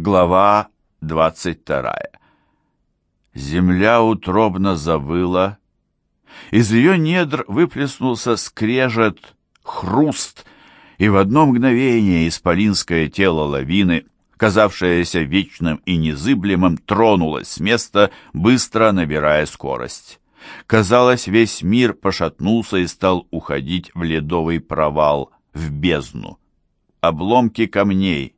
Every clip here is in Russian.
Глава 22. Земля утробно завыла. Из ее недр выплеснулся скрежет, хруст, и в одно мгновение исполинское тело лавины, казавшееся вечным и незыблемым, тронулось с места, быстро набирая скорость. Казалось, весь мир пошатнулся и стал уходить в ледовый провал, в бездну. Обломки камней —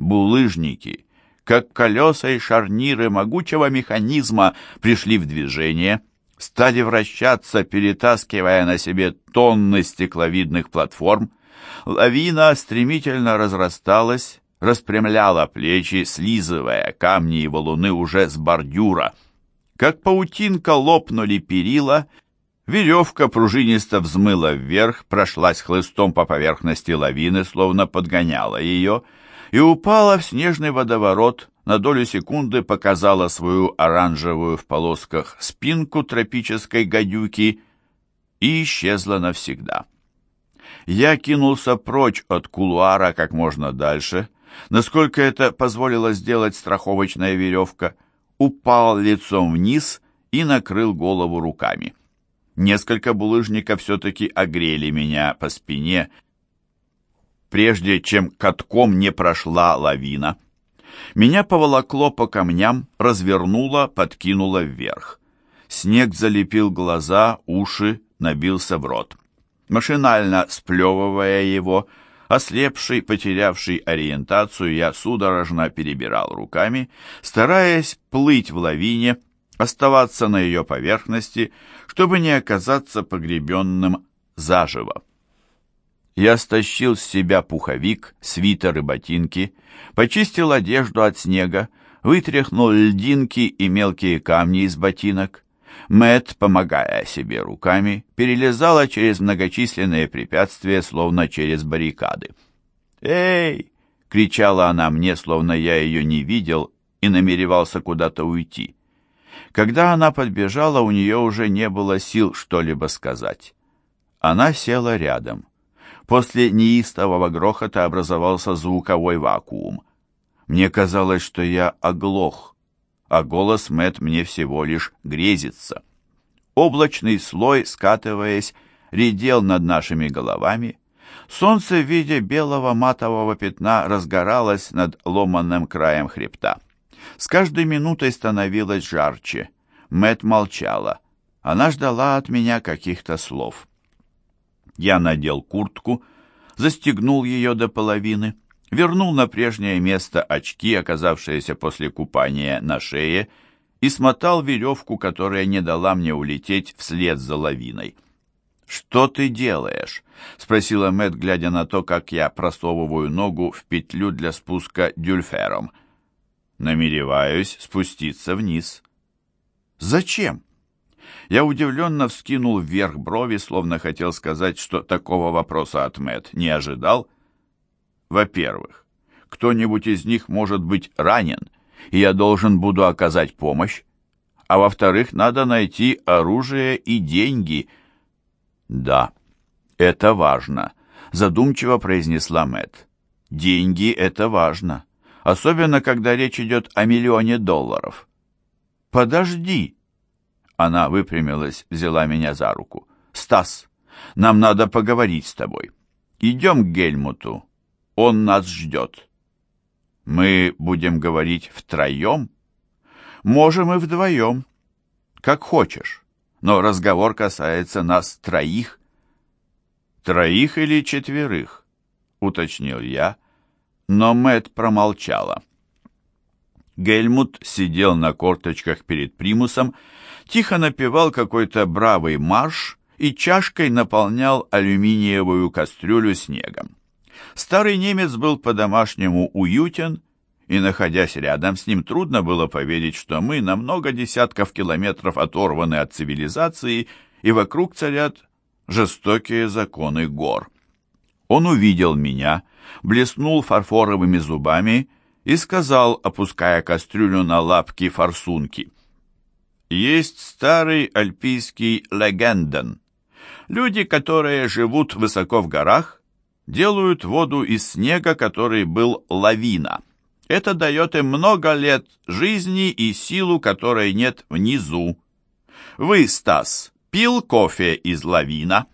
булыжники, как колеса и шарниры могучего механизма пришли в движение, стали вращаться, перетаскивая на себе тонны стекловидных платформ. Лавина стремительно разрасталась, распрямляла плечи, слизывая камни и валуны уже с бордюра. Как паутинка лопнули перила, веревка пружинисто взмыла вверх, прошлась хлыстом по поверхности лавины, словно подгоняла ее — и упала в снежный водоворот, на долю секунды показала свою оранжевую в полосках спинку тропической гадюки и исчезла навсегда. Я кинулся прочь от кулуара как можно дальше, насколько это позволило сделать страховочная веревка, упал лицом вниз и накрыл голову руками. Несколько булыжников все-таки огрели меня по спине, прежде чем катком не прошла лавина. Меня поволокло по камням, развернуло, подкинуло вверх. Снег залепил глаза, уши, набился в рот. Машинально сплевывая его, ослепший, потерявший ориентацию, я судорожно перебирал руками, стараясь плыть в лавине, оставаться на ее поверхности, чтобы не оказаться погребенным заживо. Я стащил с себя пуховик, свитер и ботинки, почистил одежду от снега, вытряхнул льдинки и мелкие камни из ботинок. Мэт, помогая себе руками, перелезала через многочисленные препятствия, словно через баррикады. «Эй!» — кричала она мне, словно я ее не видел и намеревался куда-то уйти. Когда она подбежала, у нее уже не было сил что-либо сказать. Она села рядом. После неистового грохота образовался звуковой вакуум. Мне казалось, что я оглох, а голос Мэт мне всего лишь грезится. Облачный слой, скатываясь, редел над нашими головами. Солнце в виде белого матового пятна разгоралось над ломанным краем хребта. С каждой минутой становилось жарче. Мэт молчала. Она ждала от меня каких-то слов. Я надел куртку, застегнул ее до половины, вернул на прежнее место очки, оказавшиеся после купания на шее, и смотал веревку, которая не дала мне улететь вслед за лавиной. «Что ты делаешь?» — спросила Мэтт, глядя на то, как я просовываю ногу в петлю для спуска дюльфером. «Намереваюсь спуститься вниз». «Зачем?» Я удивленно вскинул вверх брови, словно хотел сказать, что такого вопроса от Мэт не ожидал. Во-первых, кто-нибудь из них может быть ранен, и я должен буду оказать помощь. А во-вторых, надо найти оружие и деньги. Да, это важно, задумчиво произнесла Мэт. Деньги — это важно, особенно когда речь идет о миллионе долларов. Подожди, она выпрямилась, взяла меня за руку. «Стас, нам надо поговорить с тобой. Идем к Гельмуту. Он нас ждет». «Мы будем говорить втроем?» «Можем и вдвоем. Как хочешь. Но разговор касается нас троих». «Троих или четверых?» — уточнил я, но Мэт промолчала. Гельмут сидел на корточках перед примусом тихо напевал какой-то бравый марш и чашкой наполнял алюминиевую кастрюлю снегом. Старый немец был по-домашнему уютен, и, находясь рядом с ним, трудно было поверить, что мы на много десятков километров оторваны от цивилизации, и вокруг царят жестокие законы гор. Он увидел меня, блеснул фарфоровыми зубами и сказал, опуская кастрюлю на лапки форсунки — есть старый альпийский легенден. Люди, которые живут высоко в горах, делают воду из снега, который был лавина. Это дает им много лет жизни и силу, которой нет внизу. Вы, Стас, пил кофе из лавина?»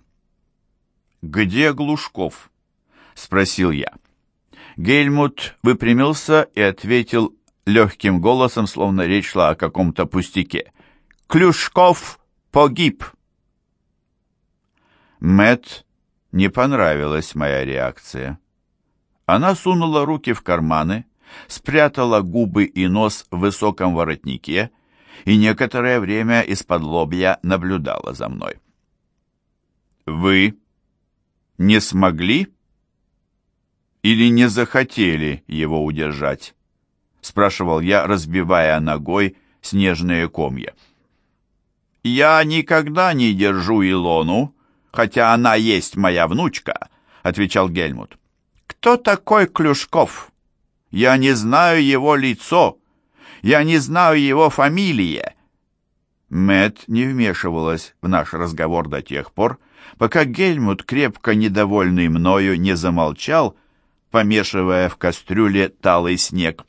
«Где Глушков?» — спросил я. Гельмут выпрямился и ответил легким голосом, словно речь шла о каком-то пустяке. «Клюшков погиб!» Мэт не понравилась моя реакция. Она сунула руки в карманы, спрятала губы и нос в высоком воротнике и некоторое время из-под лобья наблюдала за мной. «Вы не смогли или не захотели его удержать?» спрашивал я, разбивая ногой снежные комья. «Я никогда не держу Илону, хотя она есть моя внучка», — отвечал Гельмут. «Кто такой Клюшков?» Я не знаю его лицо. Я не знаю его фамилии. Мэт не вмешивалась в наш разговор до тех пор, пока Гельмут, крепко недовольный мною, не замолчал, помешивая в кастрюле талый снег.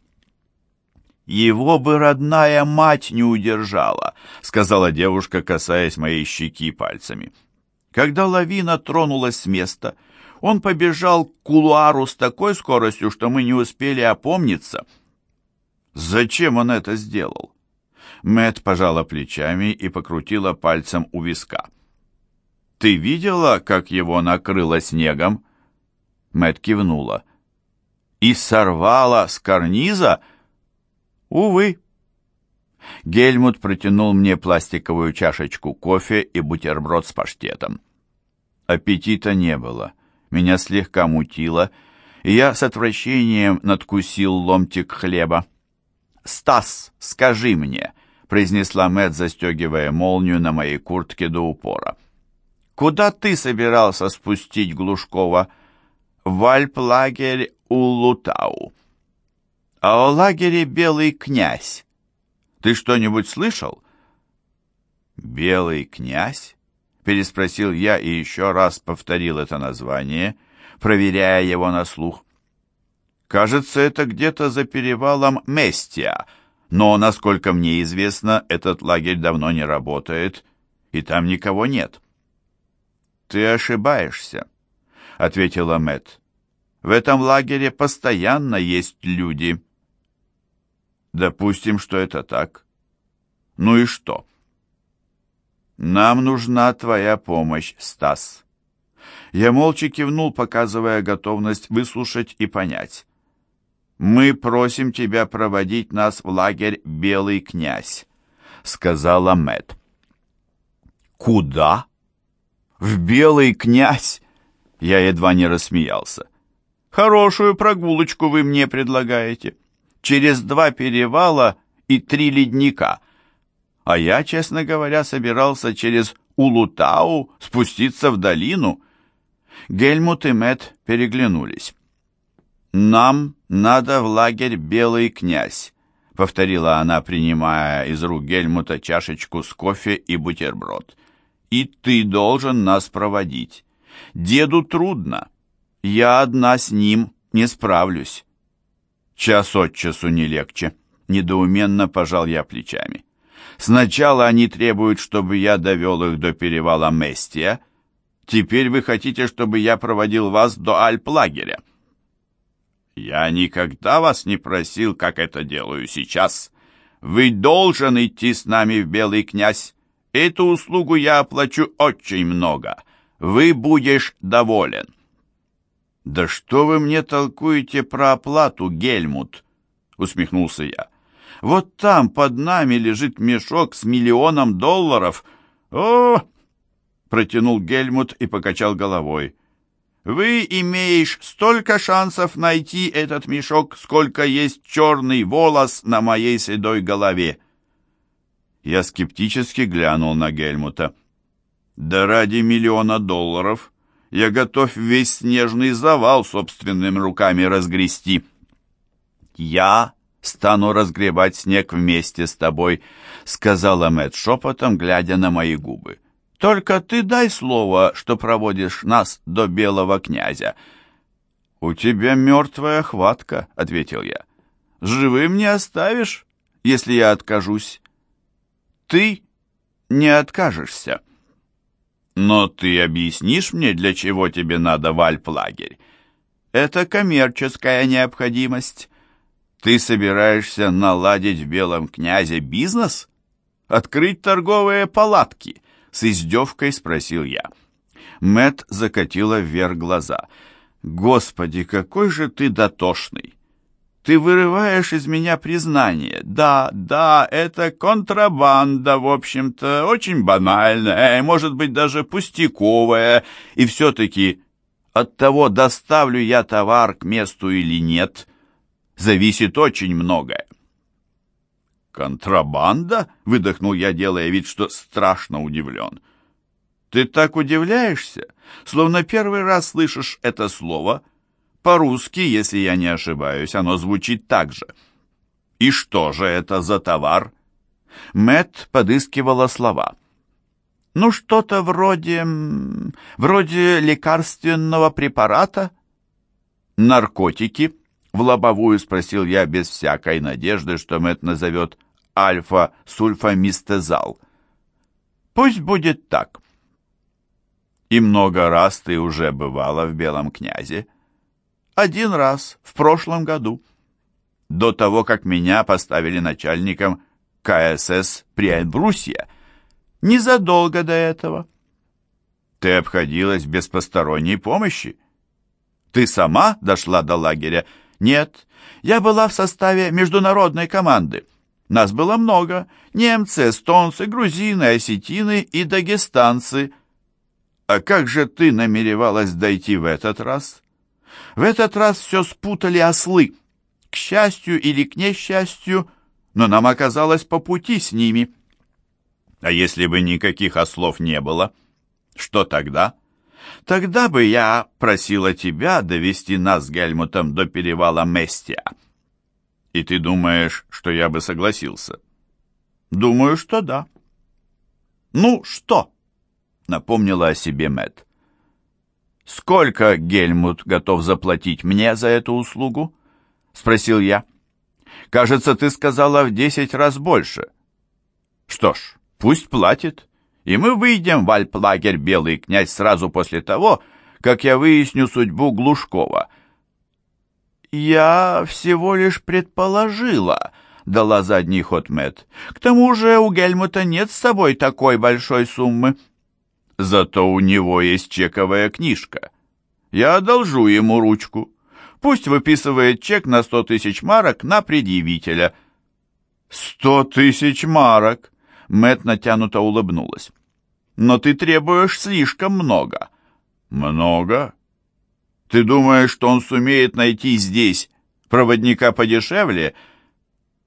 «Его бы родная мать не удержала», — сказала девушка, касаясь моей щеки пальцами. Когда лавина тронулась с места, он побежал к кулуару с такой скоростью, что мы не успели опомниться. Зачем он это сделал? Мэт пожала плечами и покрутила пальцем у виска. «Ты видела, как его накрыло снегом?» Мэт кивнула. «И сорвала с карниза?» «Увы». Гельмут протянул мне пластиковую чашечку кофе и бутерброд с паштетом. Аппетита не было меня слегка мутило, и я с отвращением надкусил ломтик хлеба. «Стас, скажи мне», — произнесла Мэтт, застегивая молнию на моей куртке до упора. «Куда ты собирался спустить Глушкова?» «В альп-лагерь Улутау». «А о лагере Белый князь. Ты что-нибудь слышал?» «Белый князь?» переспросил я и еще раз повторил это название, проверяя его на слух. Кажется, это где-то за перевалом Местия, но, насколько мне известно, этот лагерь давно не работает, и там никого нет. Ты ошибаешься, ответила Мэт. В этом лагере постоянно есть люди. Допустим, что это так. Ну и что? «Нам нужна твоя помощь, Стас». Я молча кивнул, показывая готовность выслушать и понять. «Мы просим тебя проводить нас в лагерь «Белый князь», — сказала Мэт. «Куда?» «В «Белый князь»?» Я едва не рассмеялся. «Хорошую прогулочку вы мне предлагаете. Через два перевала и три ледника а я, честно говоря, собирался через Улутау спуститься в долину. Гельмут и Мэт переглянулись. «Нам надо в лагерь Белый князь», — повторила она, принимая из рук Гельмута чашечку с кофе и бутерброд. «И ты должен нас проводить. Деду трудно. Я одна с ним не справлюсь». «Час от часу не легче», — недоуменно пожал я плечами. Сначала они требуют, чтобы я довел их до перевала Местия. Теперь вы хотите, чтобы я проводил вас до Альп-лагеря. Я никогда вас не просил, как это делаю сейчас. Вы должен идти с нами в Белый князь. Эту услугу я оплачу очень много. Вы будешь доволен. Да что вы мне толкуете про оплату, Гельмут? Усмехнулся я. Вот там под нами лежит мешок с миллионом долларов. О! протянул Гельмут и покачал головой. Вы имеешь столько шансов найти этот мешок, сколько есть черный волос на моей седой голове. Я скептически глянул на Гельмута. Да ради миллиона долларов я готов весь снежный завал собственными руками разгрести. Я стану разгребать снег вместе с тобой», — сказала Мэтт шепотом, глядя на мои губы. «Только ты дай слово, что проводишь нас до белого князя». «У тебя мертвая хватка», — ответил я. живым не оставишь, если я откажусь. Ты не откажешься. Но ты объяснишь мне, для чего тебе надо в Альплагерь? Это коммерческая необходимость. Ты собираешься наладить в Белом князе бизнес? Открыть торговые палатки? С издевкой спросил я. Мэт закатила вверх глаза. Господи, какой же ты дотошный! Ты вырываешь из меня признание. Да, да, это контрабанда, в общем-то, очень банальная, может быть, даже пустяковая. И все-таки от того, доставлю я товар к месту или нет, зависит очень многое. «Контрабанда?» — выдохнул я, делая вид, что страшно удивлен. «Ты так удивляешься, словно первый раз слышишь это слово?» По-русски, если я не ошибаюсь, оно звучит так же. И что же это за товар? Мэт подыскивала слова. Ну, что-то вроде... вроде лекарственного препарата? Наркотики? В лобовую спросил я без всякой надежды, что Мэт назовет альфа-сульфамистезал. Пусть будет так. И много раз ты уже бывала в Белом князе? Один раз, в прошлом году. До того, как меня поставили начальником КСС при Эльбрусье. Незадолго до этого. Ты обходилась без посторонней помощи? Ты сама дошла до лагеря? Нет, я была в составе международной команды. Нас было много. Немцы, эстонцы, грузины, осетины и дагестанцы. А как же ты намеревалась дойти в этот раз? В этот раз все спутали ослы. К счастью или к несчастью, но нам оказалось по пути с ними. А если бы никаких ослов не было, что тогда? Тогда бы я просила тебя довести нас с Гельмутом до перевала Местия. И ты думаешь, что я бы согласился? Думаю, что да. Ну, что? Напомнила о себе Мэтт. «Сколько Гельмут готов заплатить мне за эту услугу?» — спросил я. «Кажется, ты сказала в десять раз больше». «Что ж, пусть платит, и мы выйдем в Альплагерь «Белый князь» сразу после того, как я выясню судьбу Глушкова». «Я всего лишь предположила», — дала задний ход Мэтт. «К тому же у Гельмута нет с собой такой большой суммы». Зато у него есть чековая книжка. Я одолжу ему ручку. Пусть выписывает чек на сто тысяч марок на предъявителя. Сто тысяч марок! Мэт натянуто улыбнулась. Но ты требуешь слишком много. Много? Ты думаешь, что он сумеет найти здесь проводника подешевле?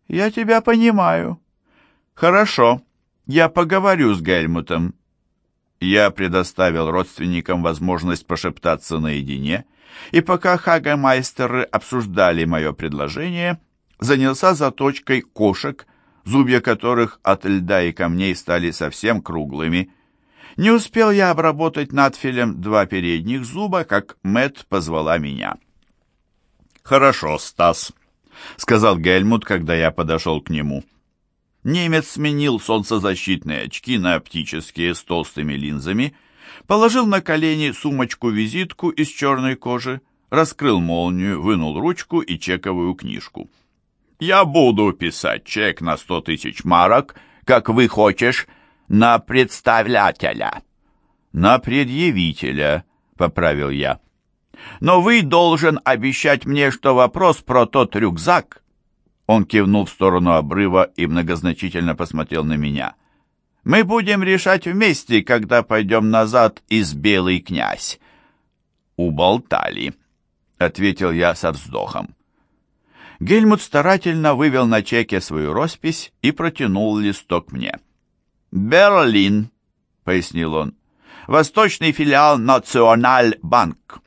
Я тебя понимаю. Хорошо, я поговорю с Гельмутом. Я предоставил родственникам возможность пошептаться наедине, и пока хагамайстеры обсуждали мое предложение, занялся заточкой кошек, зубья которых от льда и камней стали совсем круглыми. Не успел я обработать надфилем два передних зуба, как Мэт позвала меня. «Хорошо, Стас», — сказал Гельмут, когда я подошел к нему. Немец сменил солнцезащитные очки на оптические с толстыми линзами, положил на колени сумочку-визитку из черной кожи, раскрыл молнию, вынул ручку и чековую книжку. «Я буду писать чек на сто тысяч марок, как вы хочешь, на представлятеля». «На предъявителя», — поправил я. «Но вы должен обещать мне, что вопрос про тот рюкзак он кивнул в сторону обрыва и многозначительно посмотрел на меня. «Мы будем решать вместе, когда пойдем назад из Белый князь». «Уболтали», — ответил я со вздохом. Гельмут старательно вывел на чеке свою роспись и протянул листок мне. «Берлин», — пояснил он, — «восточный филиал Националь Банк».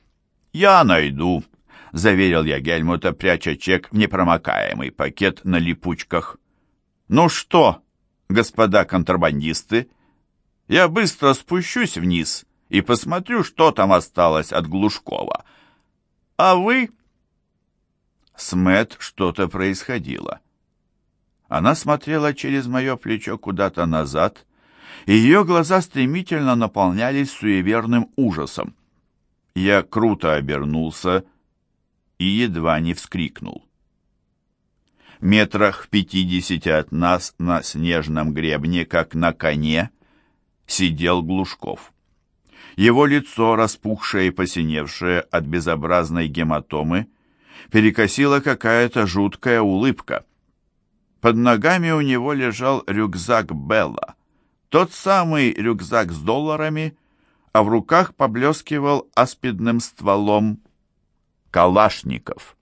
«Я найду», заверил я Гельмута, пряча чек в непромокаемый пакет на липучках. «Ну что, господа контрабандисты, я быстро спущусь вниз и посмотрю, что там осталось от Глушкова. А вы...» С Мэтт что-то происходило. Она смотрела через мое плечо куда-то назад, и ее глаза стремительно наполнялись суеверным ужасом. Я круто обернулся и едва не вскрикнул. Метрах в пятидесяти от нас на снежном гребне, как на коне, сидел Глушков. Его лицо, распухшее и посиневшее от безобразной гематомы, перекосила какая-то жуткая улыбка. Под ногами у него лежал рюкзак Белла, тот самый рюкзак с долларами, а в руках поблескивал аспидным стволом Калашников.